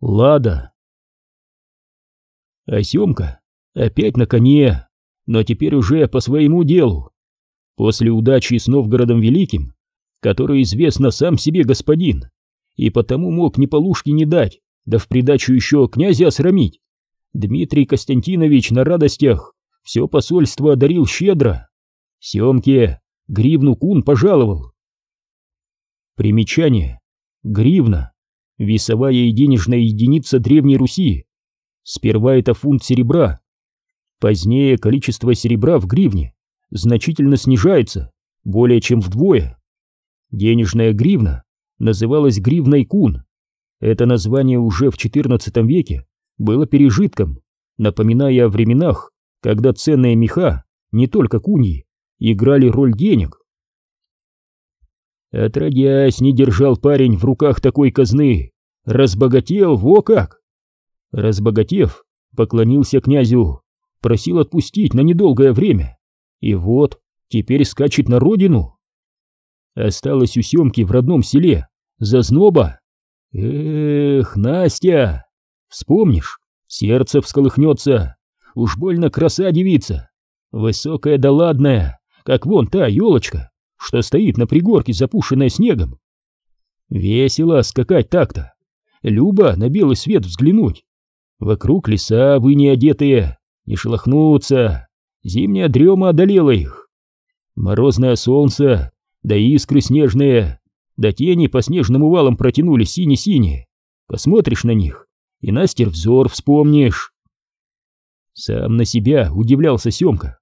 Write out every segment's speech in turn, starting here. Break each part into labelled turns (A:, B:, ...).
A: Лада. А Семка опять на коне, но теперь уже по своему делу. После удачи с Новгородом Великим, который известно сам себе господин, и потому мог ни полушки не дать, да в придачу еще князя осрамить, Дмитрий Константинович на радостях все посольство одарил щедро. Семке гривну кун пожаловал. Примечание. Гривна весовая и денежная единица Древней Руси. Сперва это фунт серебра. Позднее количество серебра в гривне значительно снижается, более чем вдвое. Денежная гривна называлась гривной кун. Это название уже в XIV веке было пережитком, напоминая о временах, когда ценные меха, не только куньи, играли роль денег. Отродясь, не держал парень в руках такой казны. Разбогател, во как! Разбогатев, поклонился князю, просил отпустить на недолгое время. И вот, теперь скачет на родину. Осталось у Семки в родном селе, зазноба. Эх, Настя, вспомнишь, сердце всколыхнется, уж больно краса девица, высокая да ладная, как вон та елочка, что стоит на пригорке, запушенная снегом. Весело скакать так-то. Люба на белый свет взглянуть. Вокруг леса вы не одетые, не шелохнутся. Зимняя дрема одолела их. Морозное солнце, да искры снежные, да тени по снежным валам протянули сине-синие. Посмотришь на них, и настер взор вспомнишь. Сам на себя удивлялся Семка.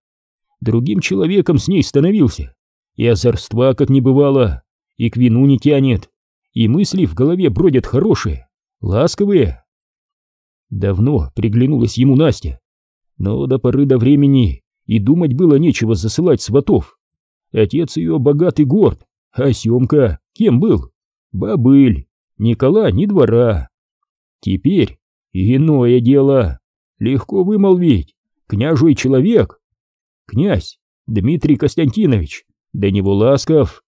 A: Другим человеком с ней становился, и озорства как не бывало, и к вину не тянет, и мысли в голове бродят хорошие, ласковые. Давно приглянулась ему Настя, но до поры до времени и думать было нечего засылать сватов. Отец ее богатый горд, а Семка кем был? Бабыль, Никола ни двора. Теперь иное дело, легко вымолвить, княжий человек. Князь Дмитрий Константинович до него ласков.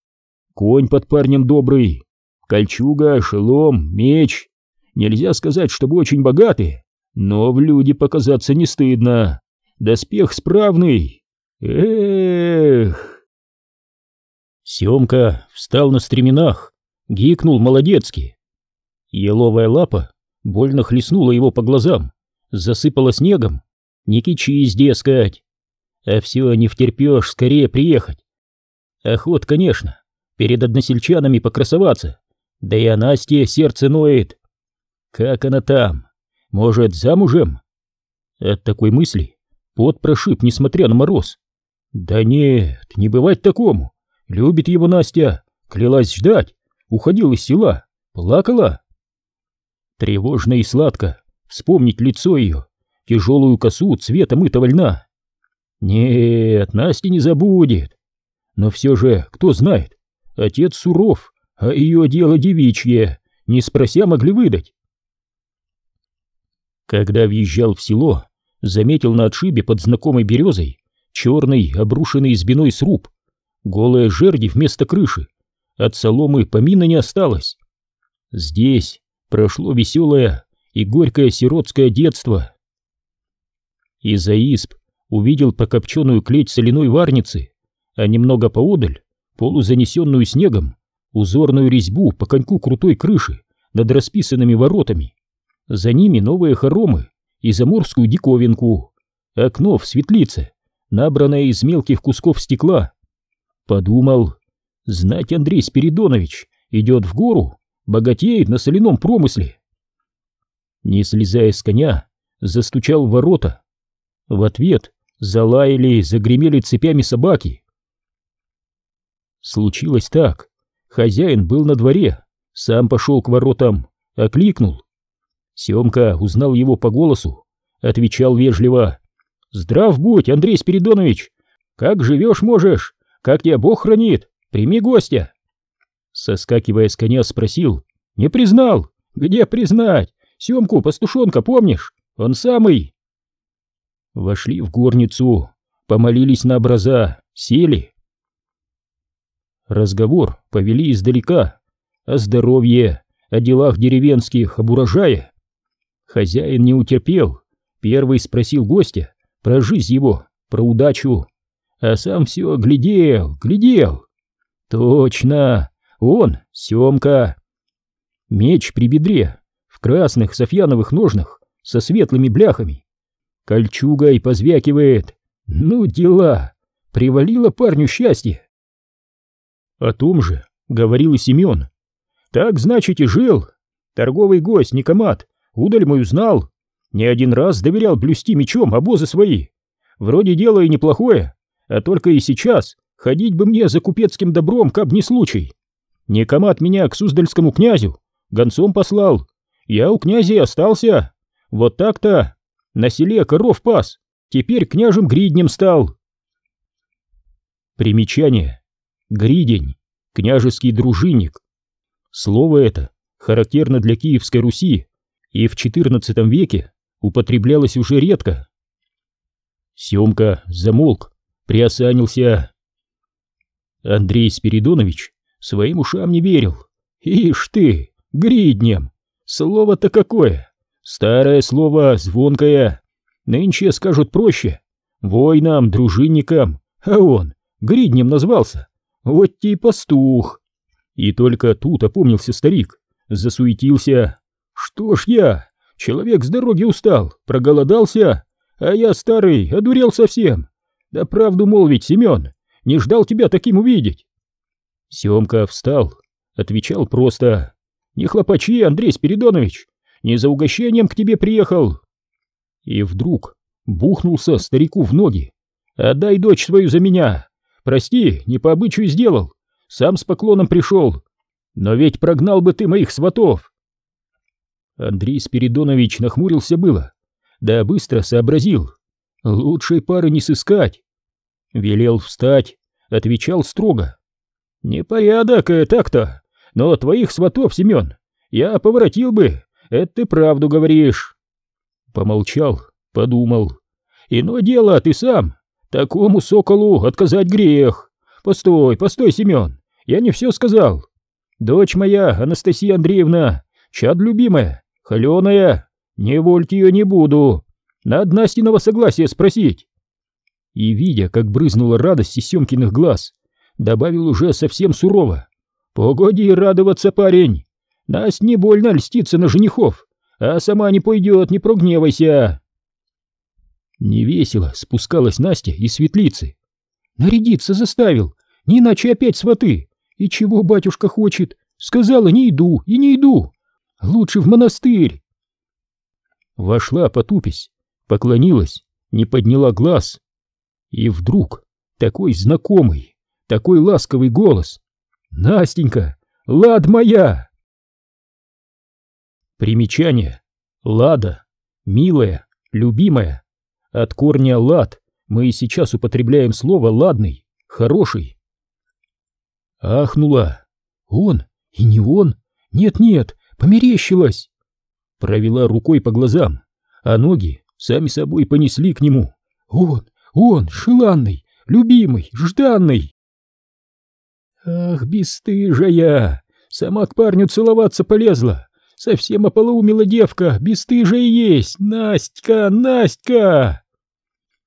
A: Конь под парнем добрый, кольчуга, шелом, меч. Нельзя сказать, чтобы очень богатые, но в люди показаться не стыдно. Доспех справный. Эх! Семка встал на стременах, гикнул молодецки. Еловая лапа больно хлестнула его по глазам, засыпала снегом. Не кичись, дескать. А все не втерпешь скорее приехать. Охот, конечно, перед односельчанами покрасоваться. Да и о Насте сердце ноет. Как она там? Может, замужем? От такой мысли пот прошиб, несмотря на мороз. Да нет, не бывать такому. Любит его Настя, клялась ждать, уходил из села, плакала. Тревожно и сладко вспомнить лицо ее, тяжелую косу цвета мытого льна. Нет, Настя не забудет. Но все же, кто знает, отец суров, а ее дело девичье, не спрося могли выдать. Когда въезжал в село, заметил на отшибе под знакомой березой черный обрушенный избиной сруб, голые жерди вместо крыши, от соломы помина не осталось. Здесь прошло веселое и горькое сиротское детство. Из-за исп увидел покопченную клеть соляной варницы, а немного поодаль, полузанесенную снегом, узорную резьбу по коньку крутой крыши над расписанными воротами. За ними новые хоромы и заморскую диковинку, окно в светлице, набранное из мелких кусков стекла. Подумал, знать Андрей Спиридонович идет в гору, богатеет на соляном промысле. Не слезая с коня, застучал в ворота. В ответ залаяли, загремели цепями собаки. Случилось так. Хозяин был на дворе, сам пошел к воротам, окликнул. Семка узнал его по голосу, отвечал вежливо. «Здрав будь, Андрей Спиридонович! Как живешь можешь? Как тебя Бог хранит? Прими гостя!» Соскакивая с коня, спросил. «Не признал? Где признать? Семку, пастушонка, помнишь? Он самый!» Вошли в горницу, помолились на образа, сели. Разговор повели издалека. О здоровье, о делах деревенских, об урожае. Хозяин не утерпел, первый спросил гостя про жизнь его, про удачу, а сам все глядел, глядел. Точно, он, Семка. Меч при бедре, в красных софьяновых ножнах, со светлыми бляхами. Кольчугой позвякивает. Ну, дела. Привалило парню счастье. О том же говорил и Семен. Так, значит, и жил. Торговый гость Никомат удаль мою знал. Не один раз доверял блюсти мечом обозы свои. Вроде дело и неплохое, а только и сейчас ходить бы мне за купецким добром, каб не случай. Никомат меня к Суздальскому князю гонцом послал. Я у князя и остался. Вот так-то. На селе коров пас. Теперь княжем Гриднем стал. Примечание. Гридень. Княжеский дружинник. Слово это характерно для Киевской Руси и в XIV веке употреблялось уже редко. Семка замолк, приосанился. Андрей Спиридонович своим ушам не верил. Ишь ты, гриднем! Слово-то какое! Старое слово, звонкое. Нынче скажут проще. Воинам, дружинникам. А он гриднем назвался. Вот те пастух. И только тут опомнился старик. Засуетился. Что ж я? Человек с дороги устал, проголодался. А я старый, одурел совсем. Да правду молвить, Семен, не ждал тебя таким увидеть. Семка встал, отвечал просто. Не хлопачи, Андрей Спиридонович, не за угощением к тебе приехал. И вдруг бухнулся старику в ноги. Отдай дочь свою за меня. Прости, не по обычаю сделал. Сам с поклоном пришел. Но ведь прогнал бы ты моих сватов. Андрей Спиридонович нахмурился было, да быстро сообразил. Лучшей пары не сыскать. Велел встать, отвечал строго. Непорядок э, так-то, но твоих сватов, Семен, я поворотил бы, это ты правду говоришь. Помолчал, подумал. Ино дело, ты сам. Такому соколу отказать грех. Постой, постой, Семен, я не все сказал. Дочь моя, Анастасия Андреевна, чад любимая, холеная, не вольть ее не буду. Надо Настиного согласия спросить. И, видя, как брызнула радость из Семкиных глаз, добавил уже совсем сурово. «Погоди радоваться, парень! Насть не больно льстится на женихов, а сама не пойдет, не прогневайся!» Невесело спускалась Настя из светлицы. «Нарядиться заставил, не иначе опять сваты. И чего батюшка хочет? Сказала, не иду и не иду. Лучше в монастырь!» Вошла потупись, поклонилась, не подняла глаз. И вдруг такой знакомый, такой ласковый голос. «Настенька, лад моя!» Примечание. Лада. Милая, любимая. От корня лад мы и сейчас употребляем слово ладный, хороший. Ахнула. Он и не он. Нет-нет, померещилась. Провела рукой по глазам, а ноги сами собой понесли к нему. Он, он, желанный, любимый, жданный. Ах, бесстыжая! Сама к парню целоваться полезла. Совсем ополоумела девка, бесстыжая есть. Настя, Настя!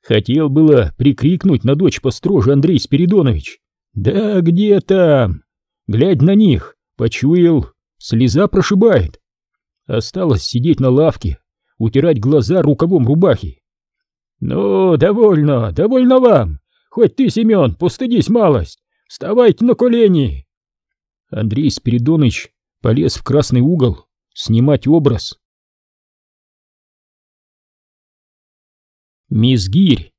A: Хотел было прикрикнуть на дочь построже Андрей Спиридонович. Да где там? Глядь на них, почуял, слеза прошибает. Осталось сидеть на лавке, утирать глаза рукавом рубахи. «Ну, довольно, довольно вам! Хоть ты, Семен, постыдись малость! Вставайте на колени!» Андрей Спиридоныч полез в красный угол снимать образ. Мисс Гирь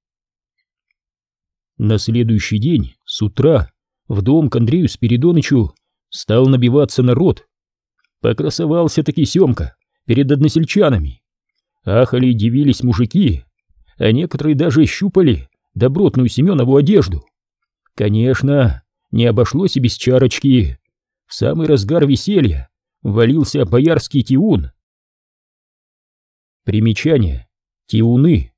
A: На следующий день, с утра, в дом к Андрею Спиридонычу стал набиваться народ. Покрасовался-таки Семка перед односельчанами. Ахали и дивились мужики, а некоторые даже щупали добротную Семенову одежду. Конечно, не обошлось и без чарочки. В самый разгар веселья валился боярский тиун. Примечание. Тиуны.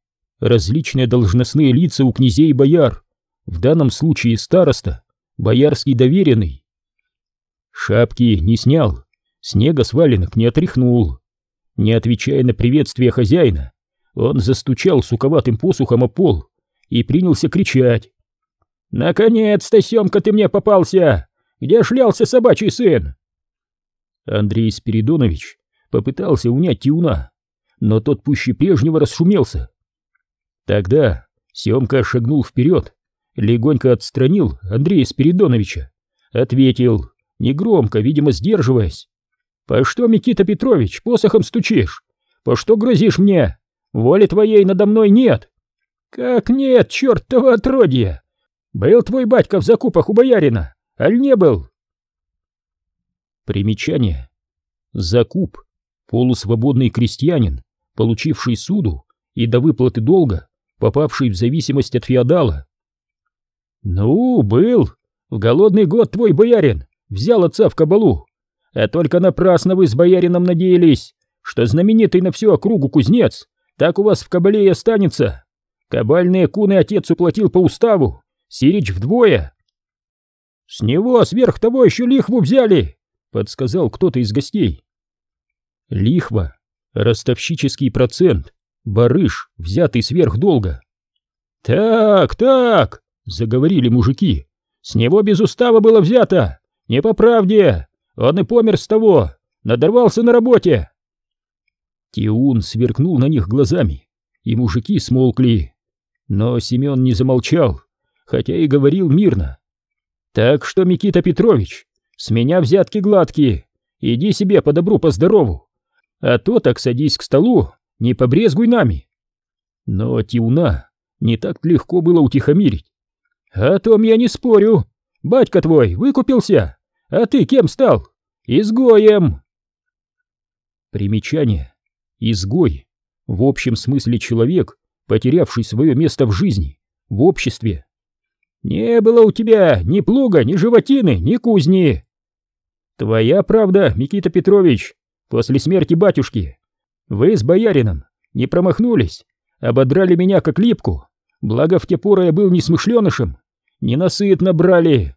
A: Различные должностные лица у князей и бояр. В данном случае староста, боярский доверенный. Шапки не снял, снега с валенок не отряхнул. Не отвечая на приветствие хозяина, он застучал суковатым посухом о пол и принялся кричать. «Наконец-то, Семка, ты мне попался! Где шлялся собачий сын?» Андрей Спиридонович попытался унять Тиуна, но тот пуще прежнего расшумелся. Тогда Семка шагнул вперед, легонько отстранил Андрея Спиридоновича, ответил, негромко, видимо, сдерживаясь. «По что, Микита Петрович, посохом стучишь? По что грозишь мне? Воли твоей надо мной нет!» «Как нет, чертова отродье! Был твой батька в закупах у боярина, аль не был?» Примечание. Закуп. Полусвободный крестьянин, получивший суду и до выплаты долга, попавший в зависимость от феодала. «Ну, был. В голодный год твой боярин взял отца в кабалу. А только напрасно вы с боярином надеялись, что знаменитый на всю округу кузнец так у вас в кабале и останется. Кабальные куны отец уплатил по уставу, Сирич вдвое. С него сверх того еще лихву взяли, подсказал кто-то из гостей. Лихва, ростовщический процент, барыш, взятый сверх долга. Так, так, заговорили мужики. С него без устава было взято. Не по правде. Он и помер с того. Надорвался на работе. Тиун сверкнул на них глазами, и мужики смолкли. Но Семен не замолчал, хотя и говорил мирно. «Так что, Микита Петрович, с меня взятки гладкие, иди себе по добру, по здорову, а то так садись к столу, не побрезгуй нами». Но Тиуна не так легко было утихомирить. «О том я не спорю. Батька твой выкупился, а ты кем стал? Изгоем!» Примечание. Изгой. В общем смысле человек, потерявший свое место в жизни, в обществе. «Не было у тебя ни плуга, ни животины, ни кузни!» «Твоя правда, Микита Петрович, после смерти батюшки. Вы с боярином не промахнулись, ободрали меня как липку, благо в те поры я был несмышленышем, ненасытно брали».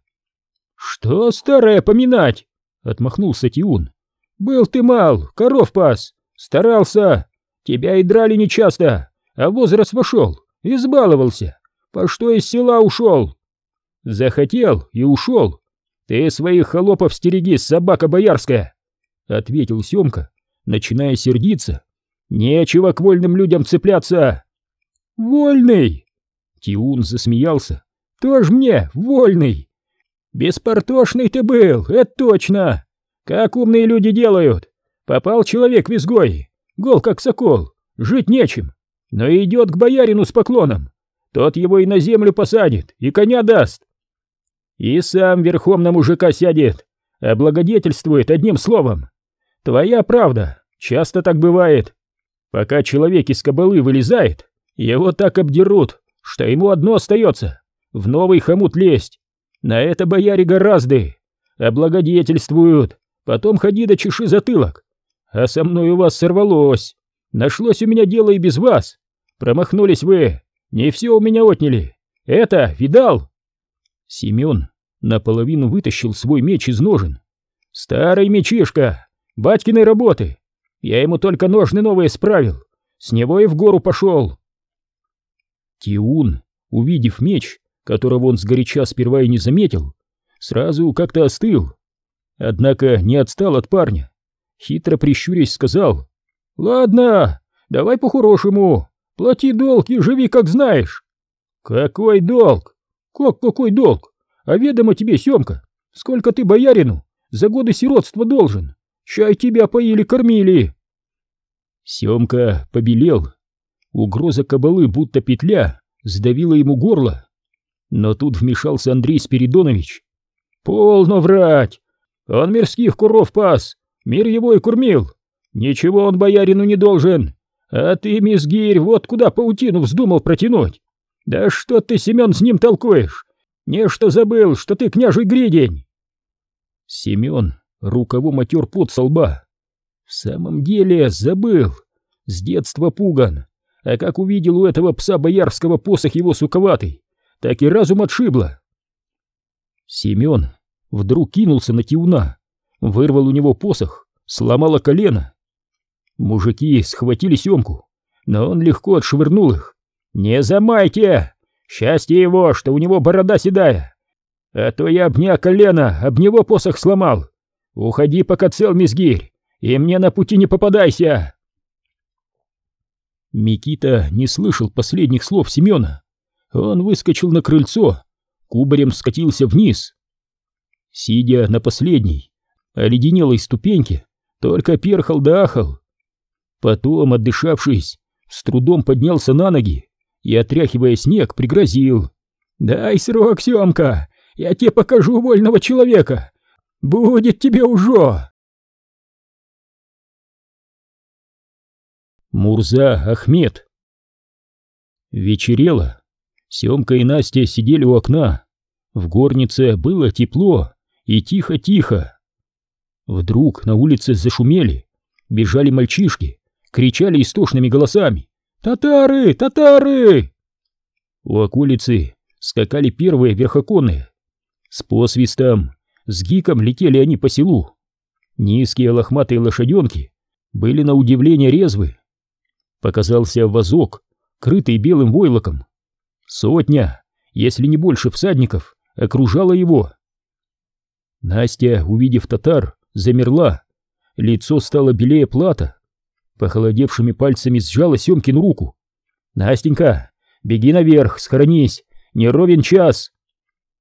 A: «Что старое поминать?» — отмахнулся Тиун. «Был ты мал, коров пас, старался, тебя и драли нечасто, а возраст вошел, избаловался, по что из села ушел? Захотел и ушел. Ты своих холопов стереги, собака боярская, ответил Семка, начиная сердиться. Нечего к вольным людям цепляться. Вольный! Тиун засмеялся. Тоже мне вольный. Беспортошный ты был, это точно. Как умные люди делают. Попал человек в изгой, гол как сокол, жить нечем но идет к боярину с поклоном. Тот его и на землю посадит, и коня даст. И сам верхом на мужика сядет, облагодетельствует одним словом. Твоя правда, часто так бывает. Пока человек из кобылы вылезает, его так обдерут, что ему одно остается — в новый хомут лезть. На это бояре гораздо. Облагодетельствуют, потом ходи да чеши затылок. А со мной у вас сорвалось. Нашлось у меня дело и без вас. Промахнулись вы. Не все у меня отняли. Это, видал? Семен наполовину вытащил свой меч из ножен. Старый мечишка, батькиной работы. Я ему только ножны новые справил. С него и в гору пошел. Тиун, увидев меч, которого он сгоряча сперва и не заметил, сразу как-то остыл. Однако не отстал от парня. Хитро прищурясь сказал, «Ладно, давай по-хорошему. Плати долг и живи, как знаешь». «Какой долг? Как какой долг? А ведомо тебе, Семка, сколько ты боярину за годы сиротства должен? Чай тебя поили-кормили». Семка побелел. Угроза кабалы, будто петля, сдавила ему горло. Но тут вмешался Андрей Спиридонович. «Полно врать! Он мирских куров пас, мир его и кормил. Ничего он боярину не должен. А ты, мизгирь, вот куда паутину вздумал протянуть. Да что ты, Семен, с ним толкуешь? Нечто забыл, что ты княжий гридень. Семен рукавом отер пот со лба. В самом деле забыл. С детства пуган. А как увидел у этого пса боярского посох его суковатый, так и разум отшибло. Семен вдруг кинулся на Тиуна, вырвал у него посох, сломало колено Мужики схватили Семку, но он легко отшвырнул их. «Не замайте! Счастье его, что у него борода седая! А то я об не колено, об него посох сломал! Уходи, пока цел, мизгирь, и мне на пути не попадайся!» Микита не слышал последних слов Семена. Он выскочил на крыльцо, кубарем скатился вниз. Сидя на последней, оледенелой ступеньке, только перхал да ахал. Потом, отдышавшись, с трудом поднялся на ноги и, отряхивая снег, пригрозил. «Дай срок, Семка, я тебе покажу вольного человека! Будет тебе уже!» Мурза Ахмед Вечерело. Семка и Настя сидели у окна. В горнице было тепло и тихо-тихо. Вдруг на улице зашумели, бежали мальчишки, кричали истошными голосами «Татары! Татары!». У околицы скакали первые верхоконные. С посвистом, с гиком летели они по селу. Низкие лохматые лошаденки были на удивление резвы. Показался вазок, крытый белым войлоком. Сотня, если не больше всадников, окружала его. Настя, увидев татар, замерла. Лицо стало белее плата. Похолодевшими пальцами сжала Семкину руку. «Настенька, беги наверх, схоронись, не ровен час!»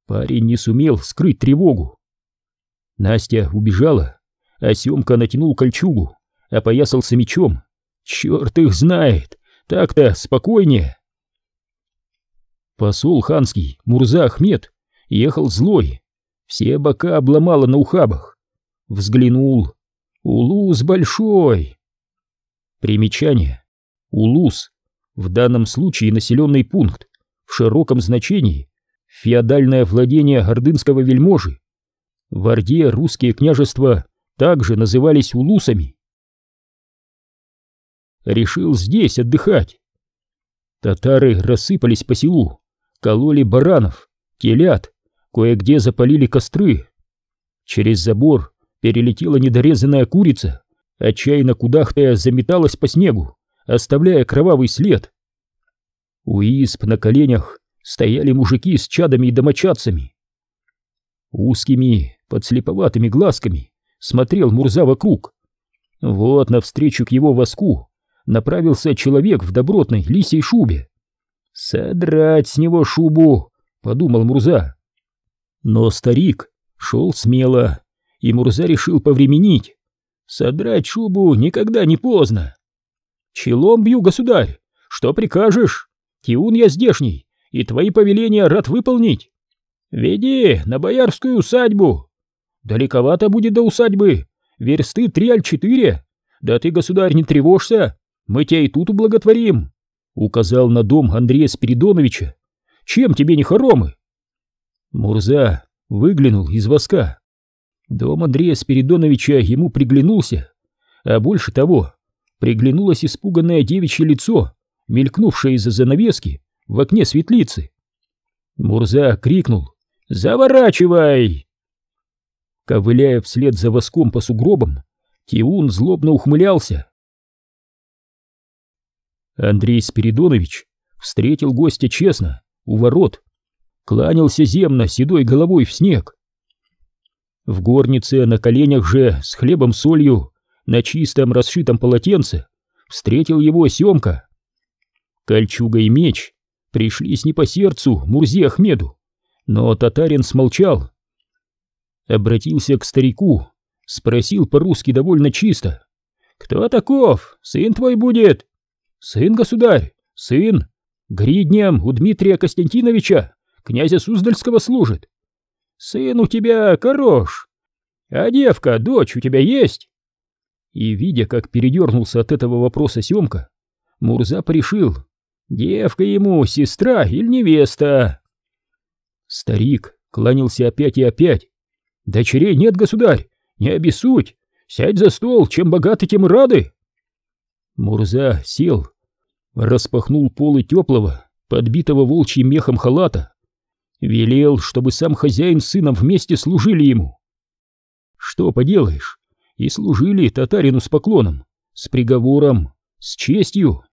A: Парень не сумел скрыть тревогу. Настя убежала, а Семка натянул кольчугу, опоясался мечом. Черт их знает, так-то спокойнее. Посол ханский, Мурза Ахмед, ехал злой, все бока обломало на ухабах. Взглянул. Улус большой. Примечание. Улус. В данном случае населенный пункт. В широком значении. Феодальное владение ордынского вельможи. В Орде русские княжества также назывались улусами. Решил здесь отдыхать. Татары рассыпались по селу, кололи баранов, телят, Кое-где запалили костры. Через забор перелетела недорезанная курица, отчаянно кудахтая заметалась по снегу, оставляя кровавый след. У исп на коленях стояли мужики с чадами и домочадцами. Узкими, подслеповатыми глазками смотрел Мурза вокруг. Вот навстречу к его воску направился человек в добротной лисей шубе. «Содрать с него шубу!» — подумал Мурза. Но старик шел смело, и Мурза решил повременить. Содрать шубу никогда не поздно. Челом бью, государь, что прикажешь? Тиун я здешний, и твои повеления рад выполнить. Веди на боярскую усадьбу. Далековато будет до усадьбы, версты три аль четыре. Да ты, государь, не тревожься, мы тебя и тут ублаготворим. Указал на дом Андрея Спиридоновича. Чем тебе не хоромы? Мурза выглянул из воска. Дом Андрея Спиридоновича ему приглянулся, а больше того, приглянулось испуганное девичье лицо, мелькнувшее из-за занавески в окне светлицы. Мурза крикнул «Заворачивай!» Ковыляя вслед за воском по сугробам, Тиун злобно ухмылялся. Андрей Спиридонович встретил гостя честно, у ворот, кланялся земно седой головой в снег. В горнице на коленях же с хлебом-солью на чистом расшитом полотенце встретил его Семка. Кольчуга и меч пришлись не по сердцу Мурзе Ахмеду, но татарин смолчал. Обратился к старику, спросил по-русски довольно чисто. «Кто таков? Сын твой будет?» «Сын, государь, сын, гриднем у Дмитрия Константиновича князя Суздальского служит. Сын у тебя хорош, а девка, дочь у тебя есть?» И, видя, как передернулся от этого вопроса Семка, Мурза порешил, девка ему сестра или невеста. Старик кланялся опять и опять. «Дочерей нет, государь, не обессудь, сядь за стол, чем богаты, тем рады». Мурза сел, распахнул полы теплого, подбитого волчьим мехом халата, Велел, чтобы сам хозяин с сыном вместе служили ему. Что поделаешь, и служили татарину с поклоном, с приговором, с честью.